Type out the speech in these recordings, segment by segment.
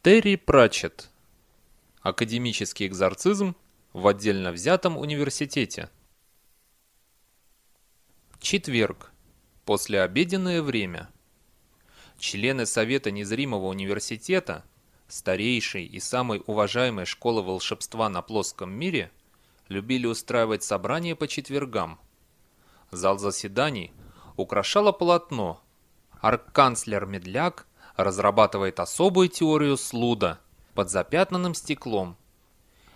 Терри Пратчетт. Академический экзорцизм в отдельно взятом университете. Четверг. Послеобеденное время. Члены Совета Незримого университета, старейшей и самой уважаемой школы волшебства на плоском мире, любили устраивать собрания по четвергам. Зал заседаний украшало полотно. Арканцлер Медляк разрабатывает особую теорию слуда под запятнанным стеклом.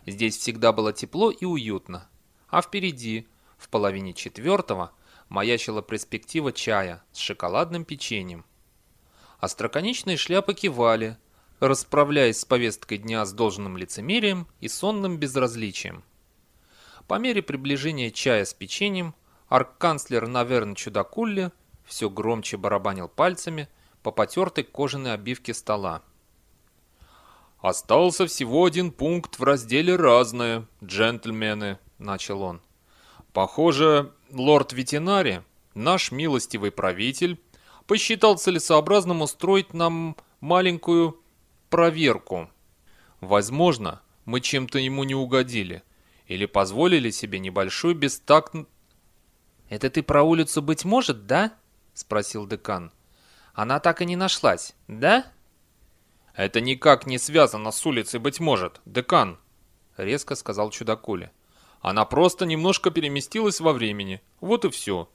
Здесь всегда было тепло и уютно. А впереди, в половине четвертого, маячила перспектива чая с шоколадным печеньем. Остроконечные шляпы кивали, расправляясь с повесткой дня с должным лицемерием и сонным безразличием. По мере приближения чая с печеньем, арк-канцлер Наверн Чудакулли все громче барабанил пальцами – по потертой кожаной обивке стола. «Остался всего один пункт в разделе «Разное», джентльмены», — начал он. «Похоже, лорд ветеринари, наш милостивый правитель, посчитал целесообразным устроить нам маленькую проверку. Возможно, мы чем-то ему не угодили или позволили себе небольшой бестакт...» «Это ты про улицу, быть может, да?» — спросил декан. Она так и не нашлась, да? Это никак не связано с улицей, быть может, декан, резко сказал чудакуля. Она просто немножко переместилась во времени. Вот и все.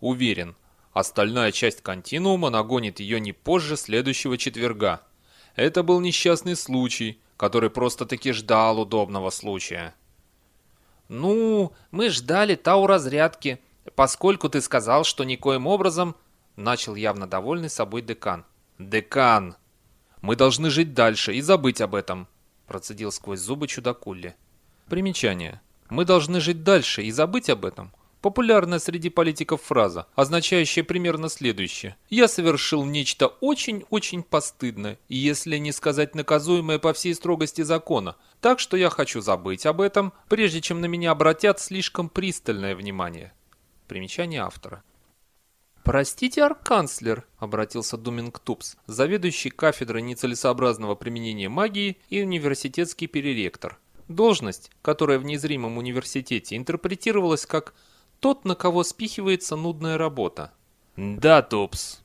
Уверен, остальная часть континуума нагонит ее не позже следующего четверга. Это был несчастный случай, который просто-таки ждал удобного случая. «Ну, мы ждали тау разрядки, поскольку ты сказал, что никоим образом Начал явно довольный собой декан. «Декан! Мы должны жить дальше и забыть об этом!» Процедил сквозь зубы чудакулли. Примечание. «Мы должны жить дальше и забыть об этом» Популярная среди политиков фраза, означающая примерно следующее. «Я совершил нечто очень-очень постыдное, если не сказать наказуемое по всей строгости закона, так что я хочу забыть об этом, прежде чем на меня обратят слишком пристальное внимание». Примечание автора. «Простите, арканцлер», — обратился Думинг Тупс, заведующий кафедрой нецелесообразного применения магии и университетский переректор. Должность, которая в незримом университете интерпретировалась как «тот, на кого спихивается нудная работа». «Да, Тупс».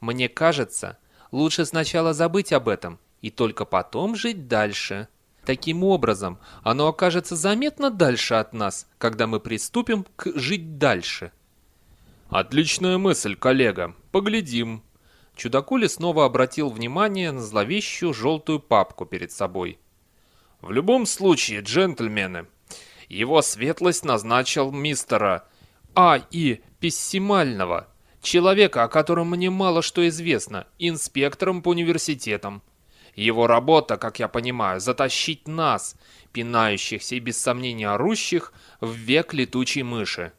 «Мне кажется, лучше сначала забыть об этом и только потом жить дальше». Таким образом, оно окажется заметно дальше от нас, когда мы приступим к «жить дальше». «Отличная мысль, коллега. Поглядим». Чудакули снова обратил внимание на зловещую желтую папку перед собой. «В любом случае, джентльмены, его светлость назначил мистера А. И. Пессимального, человека, о котором мне мало что известно, инспектором по университетам. Его работа, как я понимаю, затащить нас, пинающихся и без сомнения орущих, в век летучей мыши.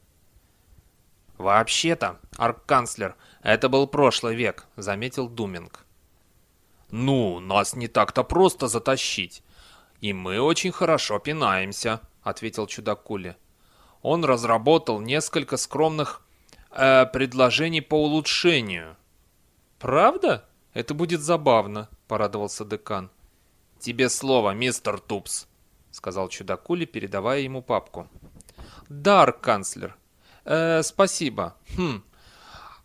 «Вообще-то, арк-канцлер, это был прошлый век», — заметил Думинг. «Ну, нас не так-то просто затащить. И мы очень хорошо пинаемся», — ответил чудак Кули. Он разработал несколько скромных э, предложений по улучшению. «Правда? Это будет забавно», — порадовался декан. «Тебе слово, мистер Тупс», — сказал чудакули, передавая ему папку. «Да, арк-канцлер», Э, спасибо. Хм.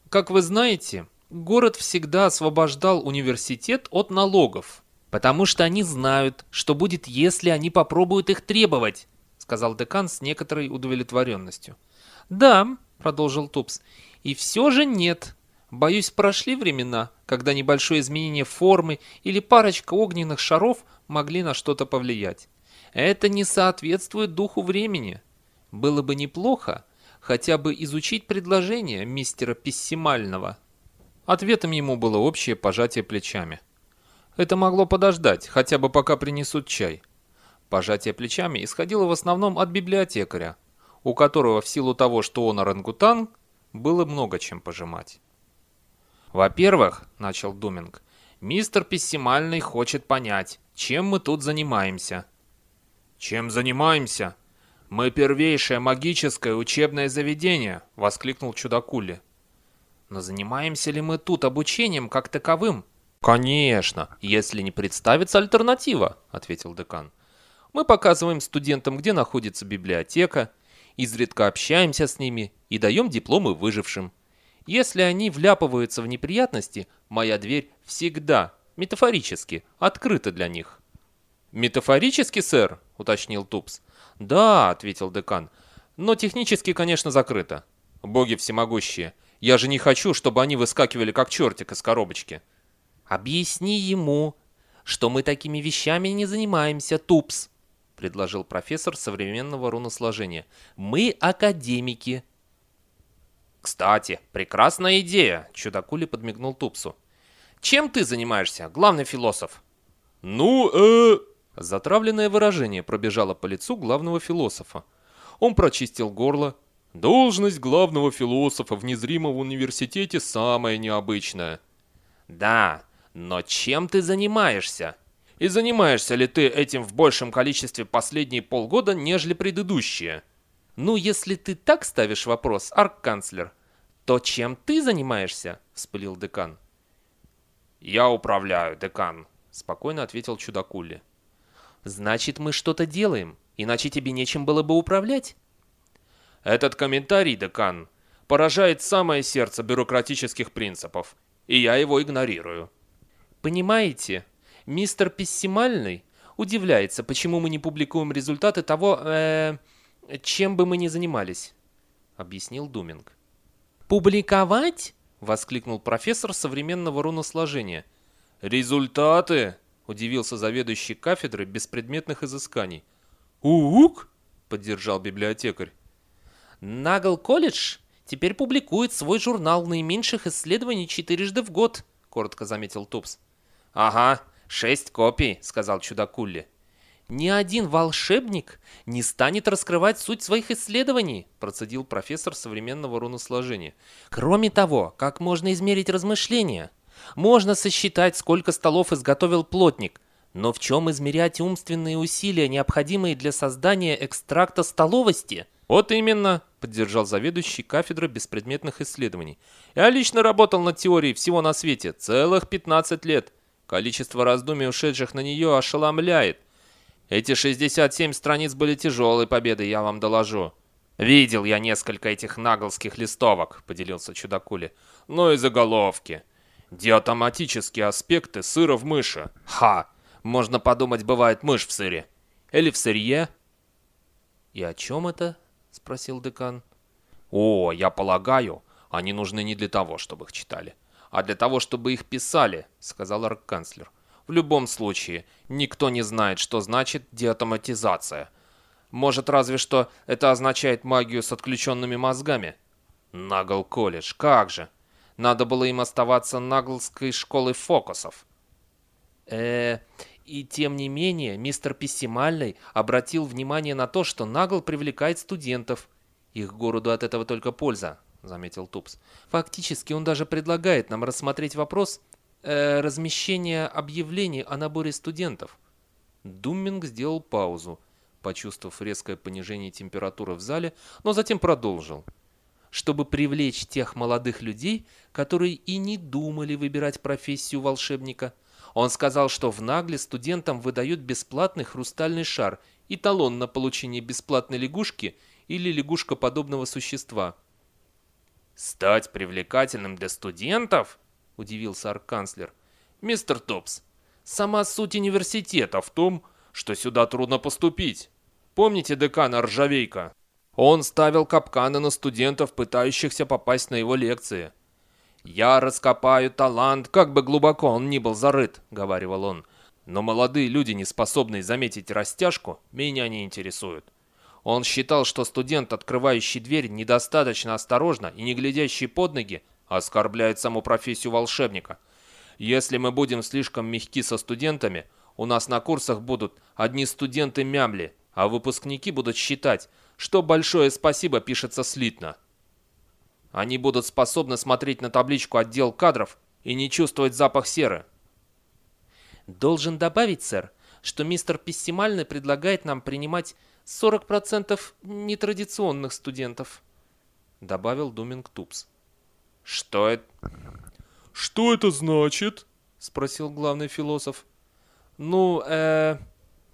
Как вы знаете, город всегда освобождал университет от налогов, потому что они знают, что будет, если они попробуют их требовать, сказал декан с некоторой удовлетворенностью. Да, продолжил Тупс, и все же нет. Боюсь, прошли времена, когда небольшое изменение формы или парочка огненных шаров могли на что-то повлиять. Это не соответствует духу времени. Было бы неплохо, хотя бы изучить предложение мистера Пессимального. Ответом ему было общее пожатие плечами. Это могло подождать, хотя бы пока принесут чай. Пожатие плечами исходило в основном от библиотекаря, у которого в силу того, что он орангутан, было много чем пожимать. «Во-первых, — начал Думинг, — мистер Пессимальный хочет понять, чем мы тут занимаемся». «Чем занимаемся?» «Мы первейшее магическое учебное заведение!» — воскликнул Чудакули. «Но занимаемся ли мы тут обучением как таковым?» «Конечно, если не представится альтернатива», — ответил декан. «Мы показываем студентам, где находится библиотека, изредка общаемся с ними и даем дипломы выжившим. Если они вляпываются в неприятности, моя дверь всегда, метафорически, открыта для них». «Метафорически, сэр?» — уточнил Тупс. «Да», — ответил декан, — «но технически, конечно, закрыто. Боги всемогущие, я же не хочу, чтобы они выскакивали как чертик из коробочки». «Объясни ему, что мы такими вещами не занимаемся, Тупс», — предложил профессор современного руносложения. «Мы академики». «Кстати, прекрасная идея», — чудакули подмигнул Тупсу. «Чем ты занимаешься, главный философ?» «Ну, э...» Затравленное выражение пробежало по лицу главного философа. Он прочистил горло. «Должность главного философа в незримом университете самая необычная». «Да, но чем ты занимаешься? И занимаешься ли ты этим в большем количестве последние полгода, нежели предыдущие? Ну, если ты так ставишь вопрос, арк-канцлер, то чем ты занимаешься? Вспылил декан. Я управляю, декан, спокойно ответил чудакули. Значит, мы что-то делаем, иначе тебе нечем было бы управлять. Этот комментарий, декан, поражает самое сердце бюрократических принципов, и я его игнорирую. Понимаете, мистер Пессимальный удивляется, почему мы не публикуем результаты того, э, чем бы мы ни занимались, объяснил Думинг. Публиковать? воскликнул профессор современного руносложения. Результаты? Удивился заведующий кафедрой беспредметных изысканий. «Ук!» — поддержал библиотекарь. «Нагл колледж теперь публикует свой журнал наименьших исследований четырежды в год», — коротко заметил Тупс. «Ага, шесть копий», — сказал чудакулли. «Ни один волшебник не станет раскрывать суть своих исследований», процедил профессор современного руносложения. «Кроме того, как можно измерить размышления? Можно сосчитать, сколько столов изготовил плотник, но в чем измерять умственные усилия, необходимые для создания экстракта столовости? Вот именно, поддержал заведующий кафедры беспредметных исследований. Я лично работал над теорией всего на свете целых 15 лет. Количество раздумий, ушедших на нее, ошеломляет. Эти 67 страниц были тяжелой победой, я вам доложу. Видел я несколько этих наглских листовок, поделился чудакули. Ну и заголовки. Диатоматические аспекты сыра в мыше. Ха! Можно подумать, бывает мышь в сыре. Или в сырье. «И о чем это?» — спросил декан. «О, я полагаю, они нужны не для того, чтобы их читали, а для того, чтобы их писали», — сказал арк-канцлер. «В любом случае, никто не знает, что значит диатоматизация. Может, разве что это означает магию с отключенными мозгами?» «Нагл колледж, как же!» Надо было им оставаться наглской школой фокусов. э и тем не менее, мистер Пессимальный обратил внимание на то, что Нагл привлекает студентов. Их городу от этого только польза, заметил Тупс. Фактически он даже предлагает нам рассмотреть вопрос э, размещения объявлений о наборе студентов. Думминг сделал паузу, почувствовав резкое понижение температуры в зале, но затем продолжил чтобы привлечь тех молодых людей, которые и не думали выбирать профессию волшебника. Он сказал, что в Нагле студентам выдают бесплатный хрустальный шар и талон на получение бесплатной лягушки или лягушкоподобного существа. «Стать привлекательным для студентов?» – удивился арканцлер. «Мистер Топс, сама суть университета в том, что сюда трудно поступить. Помните декана Ржавейка?» Он ставил капканы на студентов, пытающихся попасть на его лекции. «Я раскопаю талант, как бы глубоко он ни был зарыт», — говаривал он. «Но молодые люди, не способные заметить растяжку, меня не интересуют». Он считал, что студент, открывающий дверь недостаточно осторожно и не глядящий под ноги, оскорбляет саму профессию волшебника. Если мы будем слишком мягки со студентами, у нас на курсах будут одни студенты-мямли, а выпускники будут считать, что большое спасибо пишется слитно. Они будут способны смотреть на табличку отдел кадров и не чувствовать запах серы. Должен добавить, сэр, что мистер Пессимальный предлагает нам принимать 40% нетрадиционных студентов, добавил Думинг Тупс. Что это? Что это значит? спросил главный философ. Ну, э,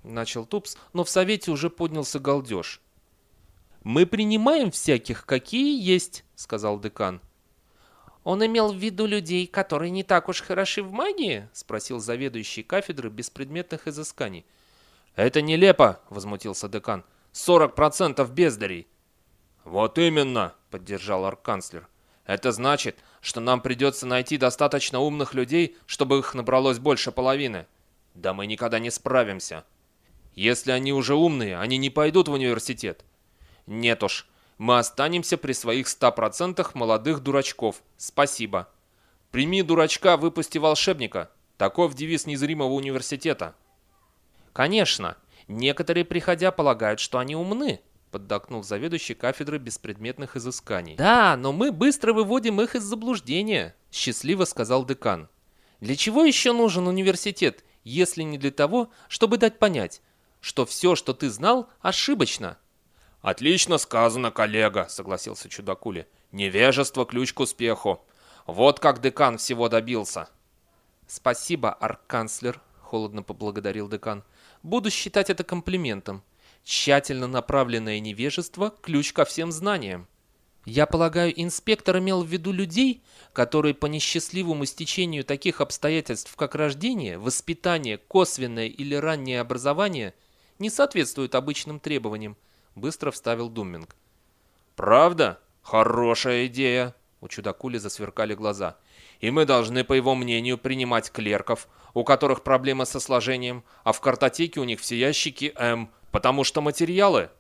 начал Тупс, но в совете уже поднялся галдеж. Мы принимаем всяких, какие есть, сказал декан. Он имел в виду людей, которые не так уж хороши в магии? спросил заведующий кафедры беспредметных изысканий. Это нелепо, возмутился декан. Сорок процентов бездарей. Вот именно, поддержал арканцлер. Это значит, что нам придется найти достаточно умных людей, чтобы их набралось больше половины. Да мы никогда не справимся. Если они уже умные, они не пойдут в университет. Нет уж, мы останемся при своих 100% молодых дурачков. Спасибо. Прими дурачка, выпусти волшебника. Таков девиз незримого университета. Конечно, некоторые, приходя, полагают, что они умны, поддакнул заведующий кафедры беспредметных изысканий. Да, но мы быстро выводим их из заблуждения, счастливо сказал декан. Для чего еще нужен университет, если не для того, чтобы дать понять, что все, что ты знал, ошибочно? «Отлично сказано, коллега», — согласился Чудакули. «Невежество — ключ к успеху. Вот как декан всего добился». «Спасибо, арканцлер», — холодно поблагодарил декан. «Буду считать это комплиментом. Тщательно направленное невежество – ключ ко всем знаниям. Я полагаю, инспектор имел в виду людей, которые по несчастливому стечению таких обстоятельств, как рождение, воспитание, косвенное или раннее образование, не соответствуют обычным требованиям, быстро вставил Думминг. «Правда? Хорошая идея!» У чудакули засверкали глаза. «И мы должны, по его мнению, принимать клерков, у которых проблемы со сложением, а в картотеке у них все ящики М, потому что материалы...»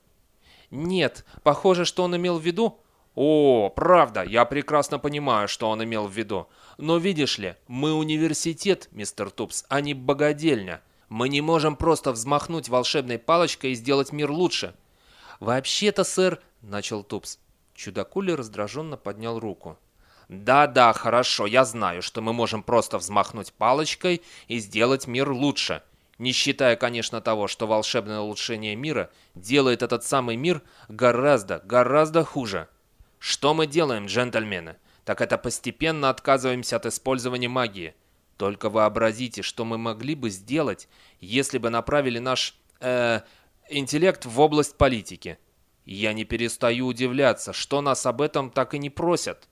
«Нет, похоже, что он имел в виду...» «О, правда, я прекрасно понимаю, что он имел в виду. Но видишь ли, мы университет, мистер Тупс, а не богадельня. Мы не можем просто взмахнуть волшебной палочкой и сделать мир лучше. «Вообще-то, сэр...» — начал Тупс. Чудакули раздраженно поднял руку. «Да-да, хорошо, я знаю, что мы можем просто взмахнуть палочкой и сделать мир лучше. Не считая, конечно, того, что волшебное улучшение мира делает этот самый мир гораздо, гораздо хуже. Что мы делаем, джентльмены? Так это постепенно отказываемся от использования магии. Только вообразите, что мы могли бы сделать, если бы направили наш... Э, интеллект в область политики. Я не перестаю удивляться, что нас об этом так и не просят.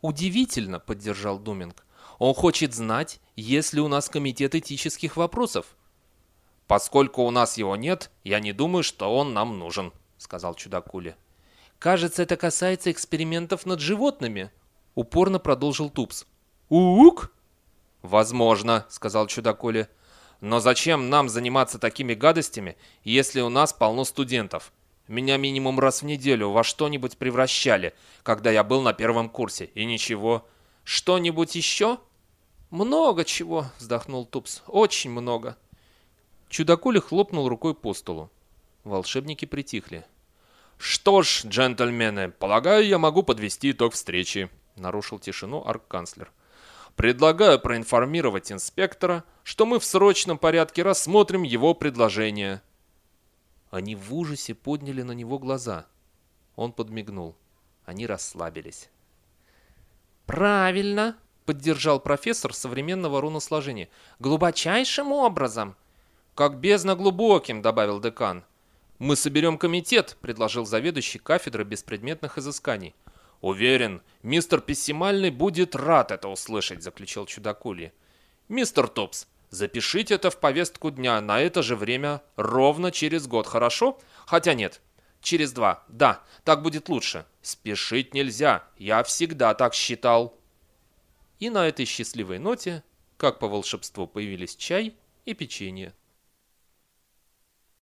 Удивительно, поддержал Думинг. Он хочет знать, есть ли у нас комитет этических вопросов. Поскольку у нас его нет, я не думаю, что он нам нужен, сказал Чудакули. Кажется, это касается экспериментов над животными, упорно продолжил Тупс. Ук? Возможно, сказал Чудакули. Но зачем нам заниматься такими гадостями, если у нас полно студентов? Меня минимум раз в неделю во что-нибудь превращали, когда я был на первом курсе, и ничего. Что-нибудь еще? Много чего, вздохнул Тупс. Очень много. Чудакули хлопнул рукой по столу. Волшебники притихли. «Что ж, джентльмены, полагаю, я могу подвести итог встречи», — нарушил тишину арк-канцлер. Предлагаю проинформировать инспектора, что мы в срочном порядке рассмотрим его предложение. Они в ужасе подняли на него глаза. Он подмигнул. Они расслабились. «Правильно!» — поддержал профессор современного руносложения. «Глубочайшим образом!» «Как бездна глубоким!» — добавил декан. «Мы соберем комитет», — предложил заведующий кафедры беспредметных изысканий. «Уверен, мистер Пессимальный будет рад это услышать», — заключил чудакули. «Мистер Топс, запишите это в повестку дня на это же время ровно через год, хорошо? Хотя нет, через два. Да, так будет лучше. Спешить нельзя, я всегда так считал». И на этой счастливой ноте, как по волшебству, появились чай и печенье.